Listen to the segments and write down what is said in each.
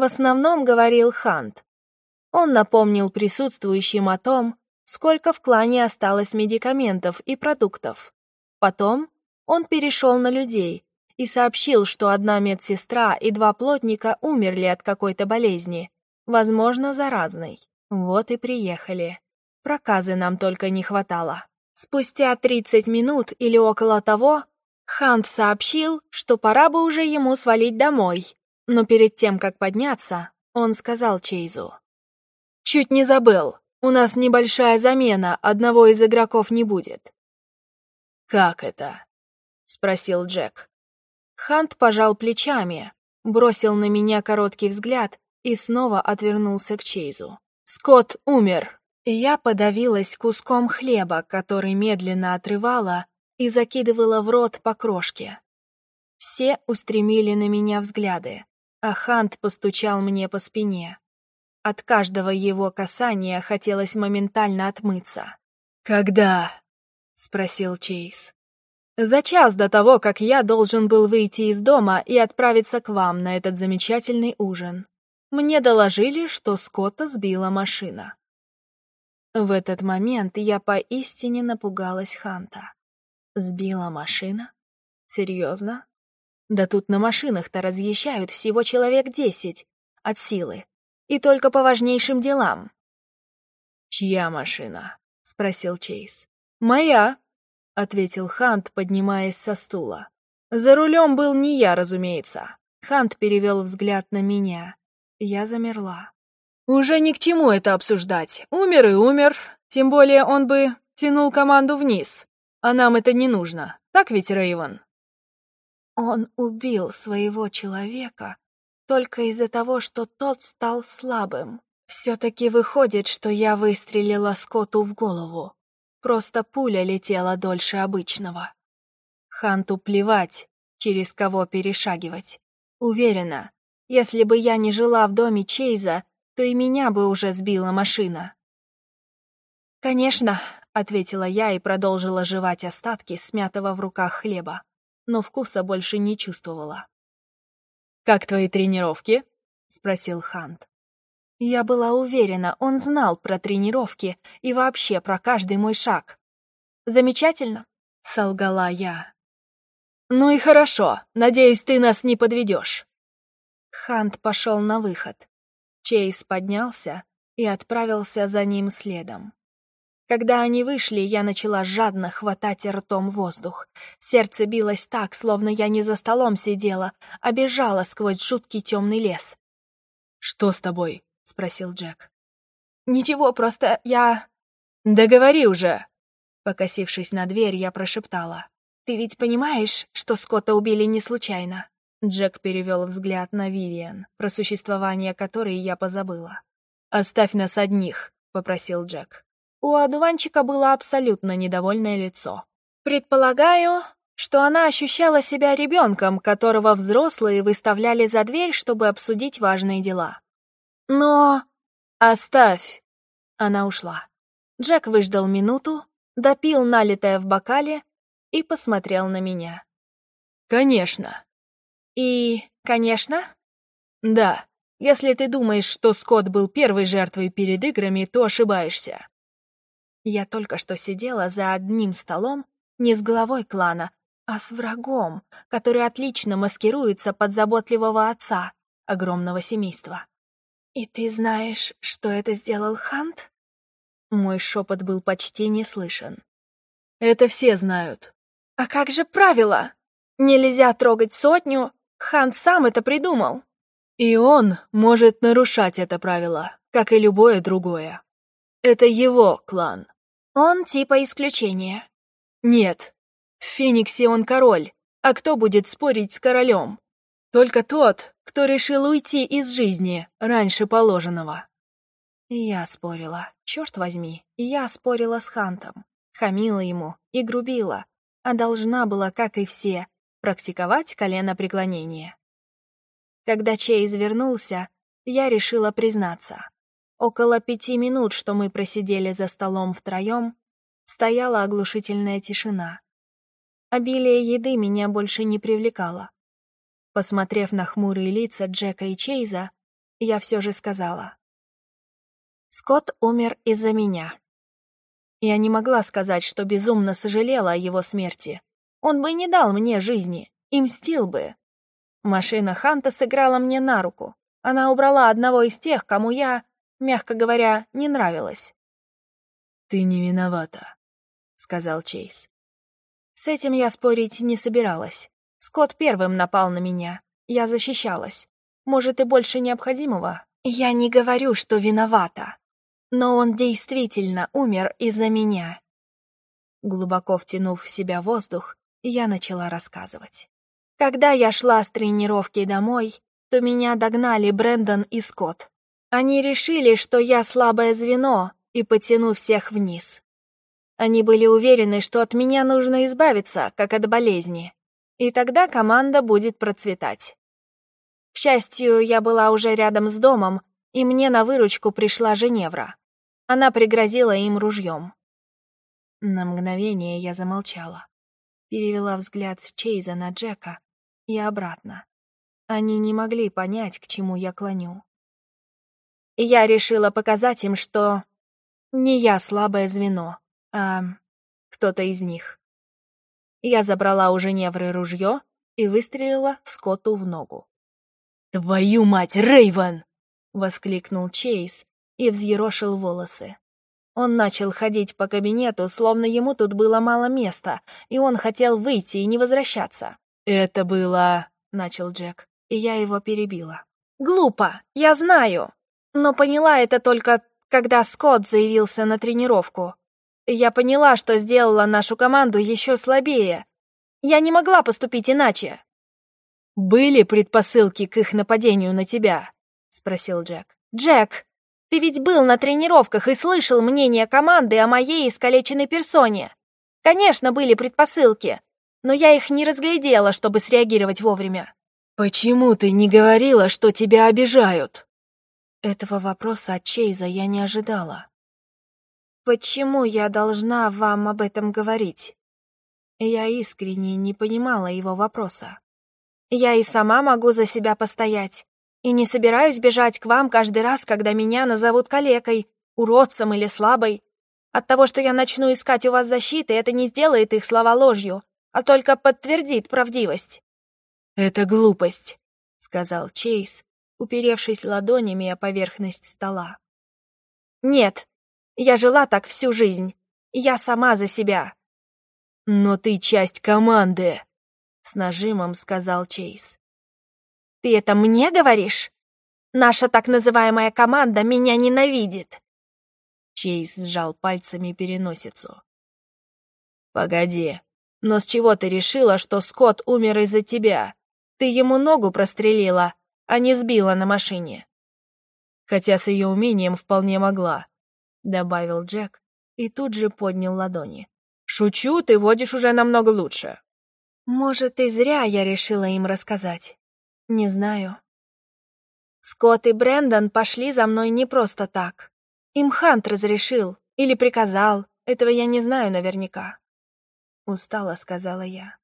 В основном говорил Хант. Он напомнил присутствующим о том, сколько в клане осталось медикаментов и продуктов. Потом он перешел на людей и сообщил, что одна медсестра и два плотника умерли от какой-то болезни, возможно, заразной. Вот и приехали. Проказы нам только не хватало. Спустя 30 минут или около того, Хант сообщил, что пора бы уже ему свалить домой. Но перед тем, как подняться, он сказал Чейзу. «Чуть не забыл, у нас небольшая замена, одного из игроков не будет». «Как это?» — спросил Джек. Хант пожал плечами, бросил на меня короткий взгляд и снова отвернулся к Чейзу. «Скотт умер!» Я подавилась куском хлеба, который медленно отрывала и закидывала в рот по крошке. Все устремили на меня взгляды, а Хант постучал мне по спине. От каждого его касания хотелось моментально отмыться. «Когда?» — спросил Чейз. «За час до того, как я должен был выйти из дома и отправиться к вам на этот замечательный ужин. Мне доложили, что Скотта сбила машина». В этот момент я поистине напугалась Ханта. Сбила машина? Серьезно? Да тут на машинах-то разъезжают всего человек десять от силы. И только по важнейшим делам. «Чья машина?» — спросил Чейз. «Моя», — ответил Хант, поднимаясь со стула. «За рулем был не я, разумеется». Хант перевел взгляд на меня. Я замерла. «Уже ни к чему это обсуждать. Умер и умер. Тем более он бы тянул команду вниз. А нам это не нужно. Так ведь, Рейвен?» Он убил своего человека только из-за того, что тот стал слабым. Все-таки выходит, что я выстрелила Скотту в голову. Просто пуля летела дольше обычного. Ханту плевать, через кого перешагивать. Уверена, если бы я не жила в доме Чейза, то и меня бы уже сбила машина. «Конечно», — ответила я и продолжила жевать остатки смятого в руках хлеба, но вкуса больше не чувствовала. «Как твои тренировки?» — спросил Хант. Я была уверена, он знал про тренировки и вообще про каждый мой шаг. «Замечательно», — солгала я. «Ну и хорошо, надеюсь, ты нас не подведешь». Хант пошел на выход. Чейз поднялся и отправился за ним следом. Когда они вышли, я начала жадно хватать ртом воздух. Сердце билось так, словно я не за столом сидела, а бежала сквозь жуткий темный лес. «Что с тобой?» — спросил Джек. «Ничего, просто я...» «Да говори уже!» Покосившись на дверь, я прошептала. «Ты ведь понимаешь, что Скотта убили не случайно?» Джек перевел взгляд на Вивиан, про существование которой я позабыла. «Оставь нас одних», — попросил Джек. У одуванчика было абсолютно недовольное лицо. Предполагаю, что она ощущала себя ребенком, которого взрослые выставляли за дверь, чтобы обсудить важные дела. Но... Оставь! Она ушла. Джек выждал минуту, допил налитое в бокале и посмотрел на меня. «Конечно». «И... конечно?» «Да. Если ты думаешь, что Скотт был первой жертвой перед играми, то ошибаешься. Я только что сидела за одним столом не с главой клана, а с врагом, который отлично маскируется под заботливого отца огромного семейства. «И ты знаешь, что это сделал Хант?» Мой шепот был почти не слышен. «Это все знают». «А как же правило? Нельзя трогать сотню, Хант сам это придумал». «И он может нарушать это правило, как и любое другое. Это его клан. Он типа исключение. Нет. В Фениксе он король. А кто будет спорить с королем? Только тот, кто решил уйти из жизни раньше положенного. Я спорила. Черт возьми, я спорила с Хантом. Хамила ему и грубила. А должна была, как и все, практиковать коленопреклонение. Когда Чейз вернулся, я решила признаться. Около пяти минут, что мы просидели за столом втроем, стояла оглушительная тишина. Обилие еды меня больше не привлекало. Посмотрев на хмурые лица Джека и Чейза, я все же сказала. Скотт умер из-за меня. Я не могла сказать, что безумно сожалела о его смерти. Он бы не дал мне жизни и мстил бы. Машина Ханта сыграла мне на руку. Она убрала одного из тех, кому я, мягко говоря, не нравилась. «Ты не виновата», — сказал Чейз. С этим я спорить не собиралась. Скотт первым напал на меня. Я защищалась. Может, и больше необходимого. Я не говорю, что виновата. Но он действительно умер из-за меня. Глубоко втянув в себя воздух, я начала рассказывать. Когда я шла с тренировки домой, то меня догнали Брэндон и Скотт. Они решили, что я слабое звено, и потяну всех вниз. Они были уверены, что от меня нужно избавиться, как от болезни, и тогда команда будет процветать. К счастью, я была уже рядом с домом, и мне на выручку пришла Женевра. Она пригрозила им ружьем. На мгновение я замолчала. Перевела взгляд с Чейза на Джека и обратно. Они не могли понять, к чему я клоню. Я решила показать им, что не я слабое звено, а кто-то из них. Я забрала у Женевры ружье и выстрелила Скотту в ногу. «Твою мать, Рейвен!» — воскликнул Чейз и взъерошил волосы. Он начал ходить по кабинету, словно ему тут было мало места, и он хотел выйти и не возвращаться. «Это было...» — начал Джек, и я его перебила. «Глупо, я знаю, но поняла это только, когда Скотт заявился на тренировку. Я поняла, что сделала нашу команду еще слабее. Я не могла поступить иначе. «Были предпосылки к их нападению на тебя?» — спросил Джек. «Джек, ты ведь был на тренировках и слышал мнение команды о моей искалеченной персоне. Конечно, были предпосылки, но я их не разглядела, чтобы среагировать вовремя». «Почему ты не говорила, что тебя обижают?» Этого вопроса от Чейза я не ожидала. Почему я должна вам об этом говорить? Я искренне не понимала его вопроса. Я и сама могу за себя постоять. И не собираюсь бежать к вам каждый раз, когда меня назовут калекой, уродцем или слабой. От того, что я начну искать у вас защиты, это не сделает их слова ложью, а только подтвердит правдивость. «Это глупость», — сказал Чейз, уперевшись ладонями о поверхность стола. «Нет, я жила так всю жизнь. Я сама за себя. Но ты часть команды, с нажимом сказал Чейз. Ты это мне говоришь? Наша так называемая команда меня ненавидит. Чейз сжал пальцами переносицу. Погоди, но с чего ты решила, что Скотт умер из-за тебя? Ты ему ногу прострелила, а не сбила на машине. Хотя с ее умением вполне могла. — добавил Джек и тут же поднял ладони. «Шучу, ты водишь уже намного лучше». «Может, и зря я решила им рассказать. Не знаю». Скотт и Брэндон пошли за мной не просто так. Им Хант разрешил или приказал, этого я не знаю наверняка. Устала, сказала я.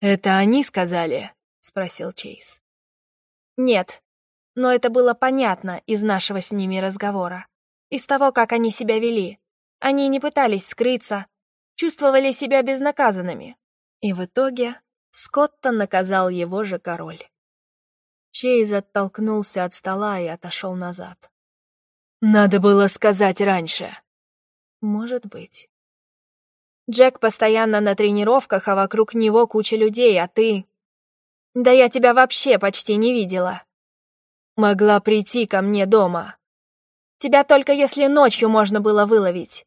«Это они сказали?» — спросил Чейз. «Нет, но это было понятно из нашего с ними разговора из того, как они себя вели. Они не пытались скрыться, чувствовали себя безнаказанными. И в итоге Скотта наказал его же король. Чейз оттолкнулся от стола и отошел назад. «Надо было сказать раньше». «Может быть». Джек постоянно на тренировках, а вокруг него куча людей, а ты... Да я тебя вообще почти не видела. Могла прийти ко мне дома. Тебя только если ночью можно было выловить».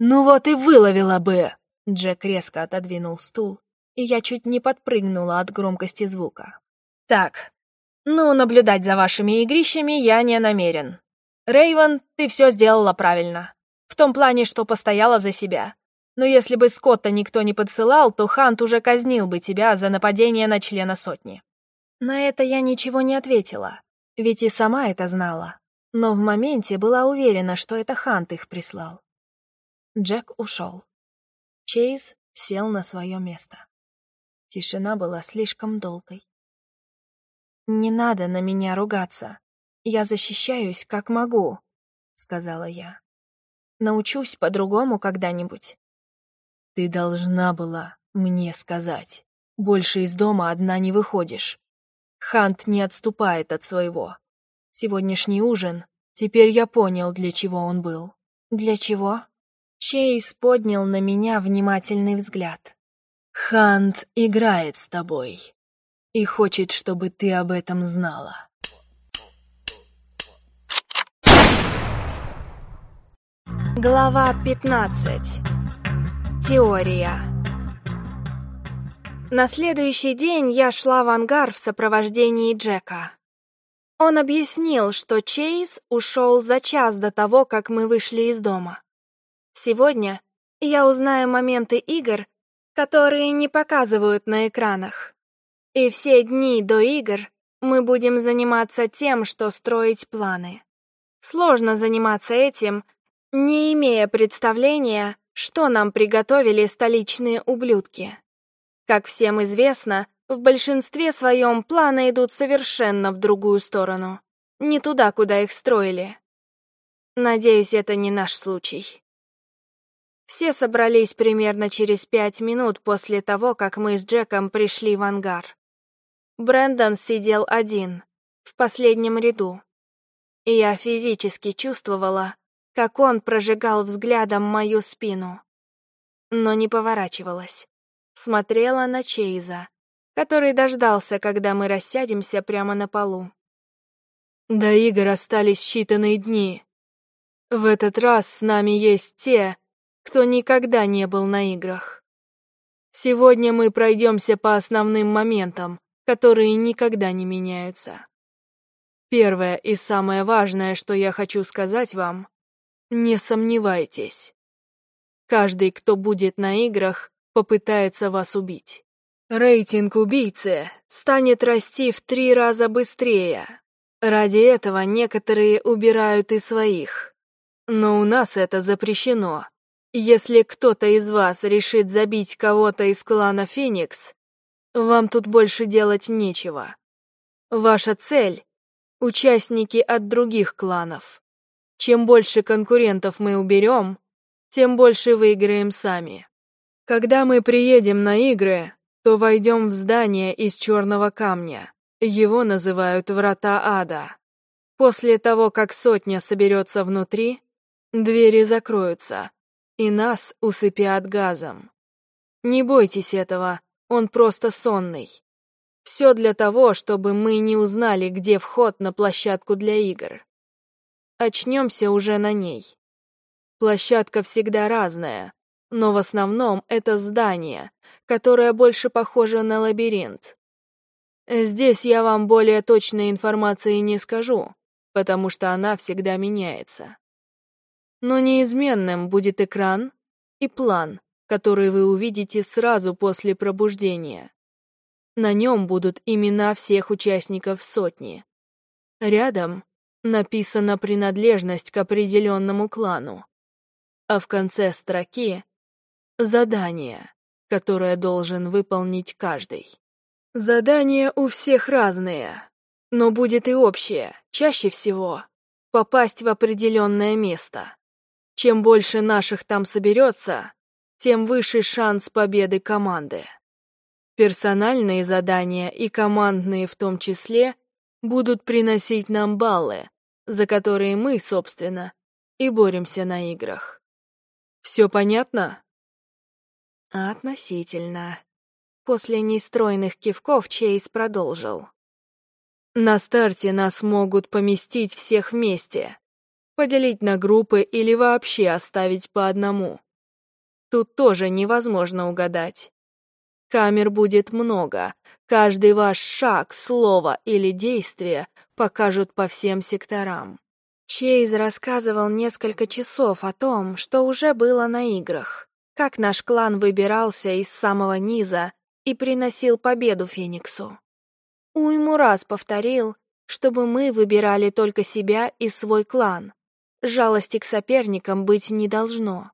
«Ну вот и выловила бы!» Джек резко отодвинул стул, и я чуть не подпрыгнула от громкости звука. «Так, ну, наблюдать за вашими игрищами я не намерен. Рейвен, ты все сделала правильно. В том плане, что постояла за себя. Но если бы Скотта никто не подсылал, то Хант уже казнил бы тебя за нападение на члена сотни». На это я ничего не ответила, ведь и сама это знала но в моменте была уверена, что это Хант их прислал. Джек ушел. Чейз сел на свое место. Тишина была слишком долгой. «Не надо на меня ругаться. Я защищаюсь, как могу», — сказала я. «Научусь по-другому когда-нибудь». «Ты должна была мне сказать. Больше из дома одна не выходишь. Хант не отступает от своего. Сегодняшний ужин, теперь я понял, для чего он был». «Для чего?» Чейз поднял на меня внимательный взгляд. «Хант играет с тобой и хочет, чтобы ты об этом знала». Глава 15. Теория. На следующий день я шла в ангар в сопровождении Джека. Он объяснил, что Чейз ушел за час до того, как мы вышли из дома. Сегодня я узнаю моменты игр, которые не показывают на экранах. И все дни до игр мы будем заниматься тем, что строить планы. Сложно заниматься этим, не имея представления, что нам приготовили столичные ублюдки. Как всем известно, в большинстве своем планы идут совершенно в другую сторону, не туда, куда их строили. Надеюсь, это не наш случай. Все собрались примерно через пять минут после того, как мы с Джеком пришли в ангар. Брэндон сидел один, в последнем ряду. И я физически чувствовала, как он прожигал взглядом мою спину. Но не поворачивалась. Смотрела на Чейза, который дождался, когда мы рассядемся прямо на полу. До игр остались считанные дни. В этот раз с нами есть те, кто никогда не был на играх. Сегодня мы пройдемся по основным моментам, которые никогда не меняются. Первое и самое важное, что я хочу сказать вам, не сомневайтесь. Каждый, кто будет на играх, попытается вас убить. Рейтинг убийцы станет расти в три раза быстрее. Ради этого некоторые убирают и своих. Но у нас это запрещено. Если кто-то из вас решит забить кого-то из клана Феникс, вам тут больше делать нечего. Ваша цель — участники от других кланов. Чем больше конкурентов мы уберем, тем больше выиграем сами. Когда мы приедем на игры, то войдем в здание из черного камня. Его называют Врата Ада. После того, как сотня соберется внутри, двери закроются, и нас усыпят газом. Не бойтесь этого, он просто сонный. Все для того, чтобы мы не узнали, где вход на площадку для игр. Очнемся уже на ней. Площадка всегда разная, но в основном это здание, которое больше похоже на лабиринт. Здесь я вам более точной информации не скажу, потому что она всегда меняется. Но неизменным будет экран и план, который вы увидите сразу после пробуждения. На нем будут имена всех участников сотни. Рядом написана принадлежность к определенному клану. А в конце строки — задание, которое должен выполнить каждый. Задания у всех разные, но будет и общее, чаще всего — попасть в определенное место. Чем больше наших там соберется, тем выше шанс победы команды. Персональные задания и командные в том числе будут приносить нам баллы, за которые мы, собственно, и боремся на играх. Все понятно? Относительно. После нестройных кивков Чейз продолжил. На старте нас могут поместить всех вместе, поделить на группы или вообще оставить по одному. Тут тоже невозможно угадать. Камер будет много, каждый ваш шаг, слово или действие покажут по всем секторам. Чейз рассказывал несколько часов о том, что уже было на играх, как наш клан выбирался из самого низа и приносил победу Фениксу. Уйму раз повторил, чтобы мы выбирали только себя и свой клан. Жалости к соперникам быть не должно.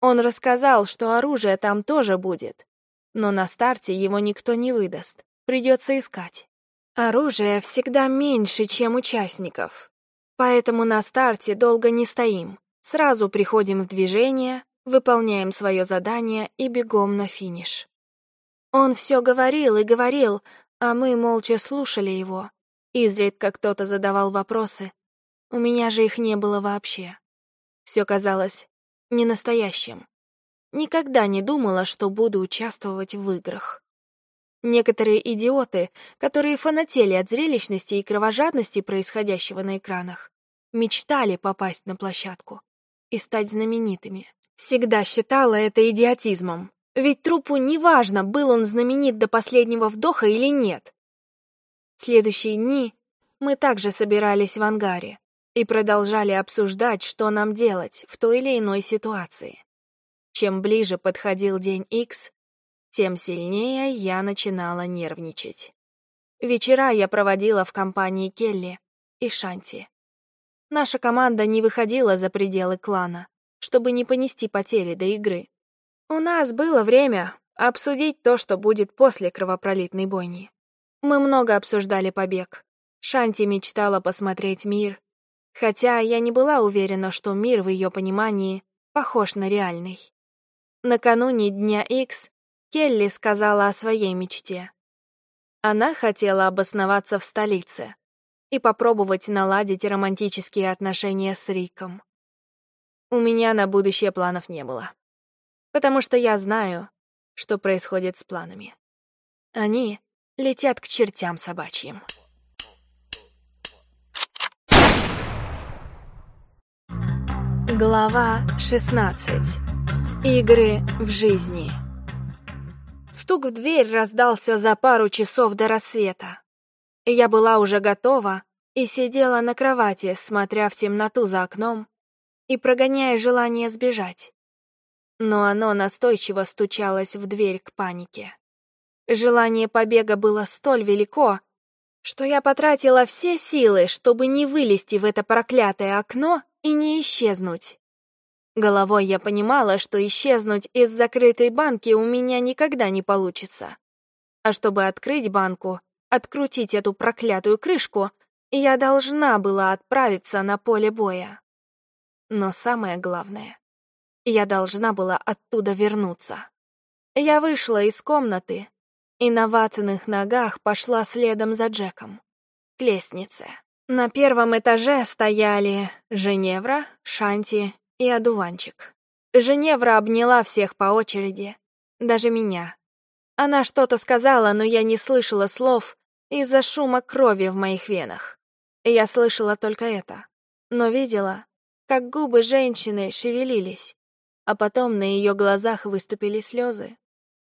Он рассказал, что оружие там тоже будет, но на старте его никто не выдаст, придется искать. Оружия всегда меньше, чем участников. Поэтому на старте долго не стоим. Сразу приходим в движение, выполняем свое задание и бегом на финиш. Он все говорил и говорил, а мы молча слушали его. Изредка кто-то задавал вопросы. У меня же их не было вообще. Все казалось ненастоящим. Никогда не думала, что буду участвовать в играх. Некоторые идиоты, которые фанатели от зрелищности и кровожадности происходящего на экранах, мечтали попасть на площадку и стать знаменитыми. Всегда считала это идиотизмом. Ведь трупу неважно, был он знаменит до последнего вдоха или нет. Следующие дни мы также собирались в ангаре и продолжали обсуждать, что нам делать в той или иной ситуации. Чем ближе подходил день X, тем сильнее я начинала нервничать. Вечера я проводила в компании Келли и Шанти. Наша команда не выходила за пределы клана, чтобы не понести потери до игры. У нас было время обсудить то, что будет после кровопролитной бойни. Мы много обсуждали побег. Шанти мечтала посмотреть мир, хотя я не была уверена, что мир в ее понимании похож на реальный. Накануне Дня Икс Келли сказала о своей мечте. Она хотела обосноваться в столице и попробовать наладить романтические отношения с Риком. У меня на будущее планов не было, потому что я знаю, что происходит с планами. Они летят к чертям собачьим. Глава 16. Игры в жизни. Стук в дверь раздался за пару часов до рассвета. Я была уже готова и сидела на кровати, смотря в темноту за окном и прогоняя желание сбежать. Но оно настойчиво стучалось в дверь к панике. Желание побега было столь велико, что я потратила все силы, чтобы не вылезти в это проклятое окно и не исчезнуть. Головой я понимала, что исчезнуть из закрытой банки у меня никогда не получится. А чтобы открыть банку, открутить эту проклятую крышку, я должна была отправиться на поле боя. Но самое главное, я должна была оттуда вернуться. Я вышла из комнаты и на ватных ногах пошла следом за Джеком к лестнице. На первом этаже стояли Женевра, Шанти и одуванчик. Женевра обняла всех по очереди, даже меня. Она что-то сказала, но я не слышала слов из-за шума крови в моих венах. Я слышала только это, но видела, как губы женщины шевелились, а потом на ее глазах выступили слезы.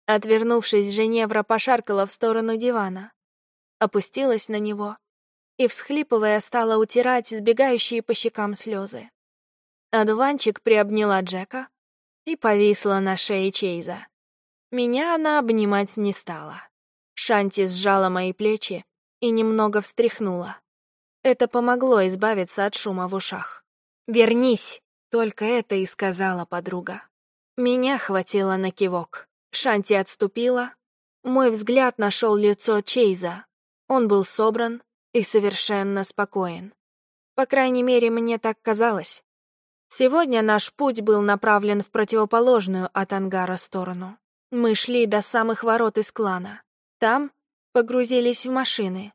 Отвернувшись, Женевра пошаркала в сторону дивана, опустилась на него и, всхлипывая, стала утирать сбегающие по щекам слезы. Одуванчик приобняла Джека и повисла на шее Чейза. Меня она обнимать не стала. Шанти сжала мои плечи и немного встряхнула. Это помогло избавиться от шума в ушах. «Вернись!» — только это и сказала подруга. Меня хватило на кивок. Шанти отступила. Мой взгляд нашел лицо Чейза. Он был собран и совершенно спокоен. По крайней мере, мне так казалось. Сегодня наш путь был направлен в противоположную от ангара сторону. Мы шли до самых ворот из клана. Там погрузились в машины.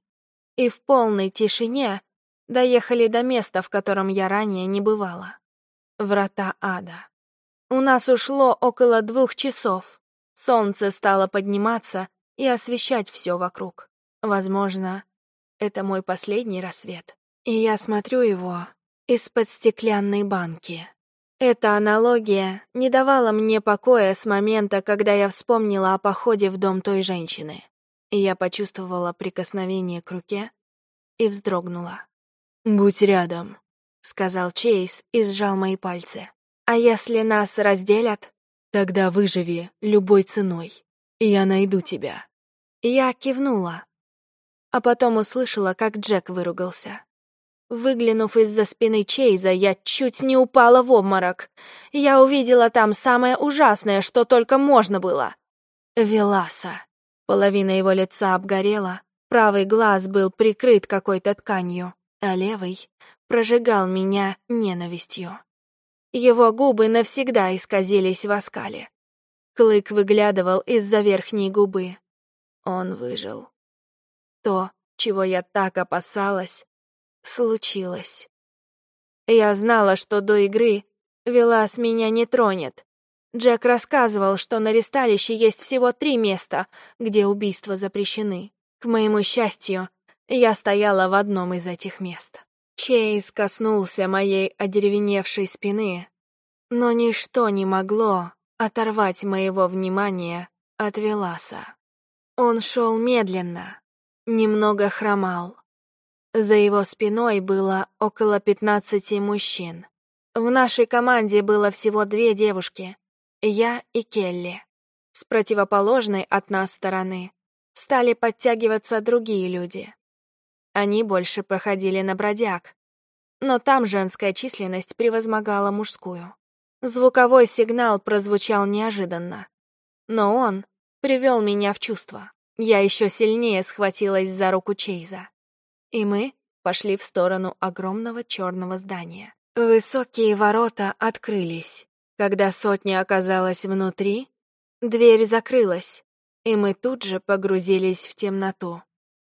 И в полной тишине доехали до места, в котором я ранее не бывала. Врата ада. У нас ушло около двух часов. Солнце стало подниматься и освещать все вокруг. Возможно, это мой последний рассвет. И я смотрю его из-под стеклянной банки. Эта аналогия не давала мне покоя с момента, когда я вспомнила о походе в дом той женщины. И я почувствовала прикосновение к руке и вздрогнула. «Будь рядом», — сказал Чейз и сжал мои пальцы. «А если нас разделят?» «Тогда выживи любой ценой, и я найду тебя». Я кивнула, а потом услышала, как Джек выругался. Выглянув из-за спины Чейза, я чуть не упала в обморок. Я увидела там самое ужасное, что только можно было. Веласа. Половина его лица обгорела, Правый глаз был прикрыт какой-то тканью, а левый прожигал меня ненавистью. Его губы навсегда исказились в оскале. Клык выглядывал из-за верхней губы. Он выжил. То, чего я так опасалась, случилось. Я знала, что до игры Велас меня не тронет. Джек рассказывал, что на ресталище есть всего три места, где убийства запрещены. К моему счастью, я стояла в одном из этих мест. Чейз коснулся моей одеревеневшей спины, но ничто не могло оторвать моего внимания от Веласа. Он шел медленно, немного хромал. За его спиной было около пятнадцати мужчин. В нашей команде было всего две девушки, я и Келли. С противоположной от нас стороны стали подтягиваться другие люди. Они больше проходили на бродяг, но там женская численность превозмогала мужскую. Звуковой сигнал прозвучал неожиданно, но он привел меня в чувство. Я еще сильнее схватилась за руку Чейза, и мы пошли в сторону огромного черного здания. Высокие ворота открылись. Когда сотня оказалась внутри, дверь закрылась, и мы тут же погрузились в темноту.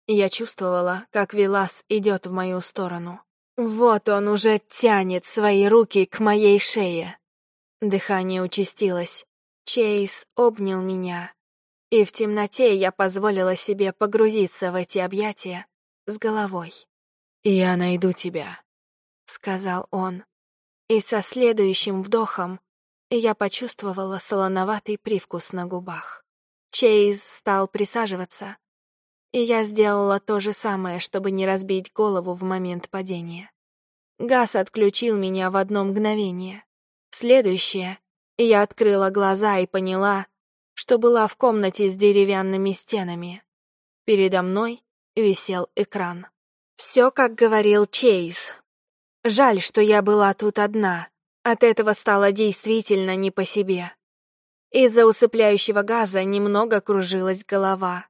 Я чувствовала, как Вилас идет в мою сторону. Вот он уже тянет свои руки к моей шее. Дыхание участилось. Чейз обнял меня, и в темноте я позволила себе погрузиться в эти объятия с головой. «Я найду тебя», — сказал он. И со следующим вдохом я почувствовала солоноватый привкус на губах. Чейз стал присаживаться, и я сделала то же самое, чтобы не разбить голову в момент падения. Газ отключил меня в одно мгновение. Следующее, я открыла глаза и поняла, что была в комнате с деревянными стенами. Передо мной висел экран. Все, как говорил Чейз. Жаль, что я была тут одна. От этого стало действительно не по себе. Из-за усыпляющего газа немного кружилась голова.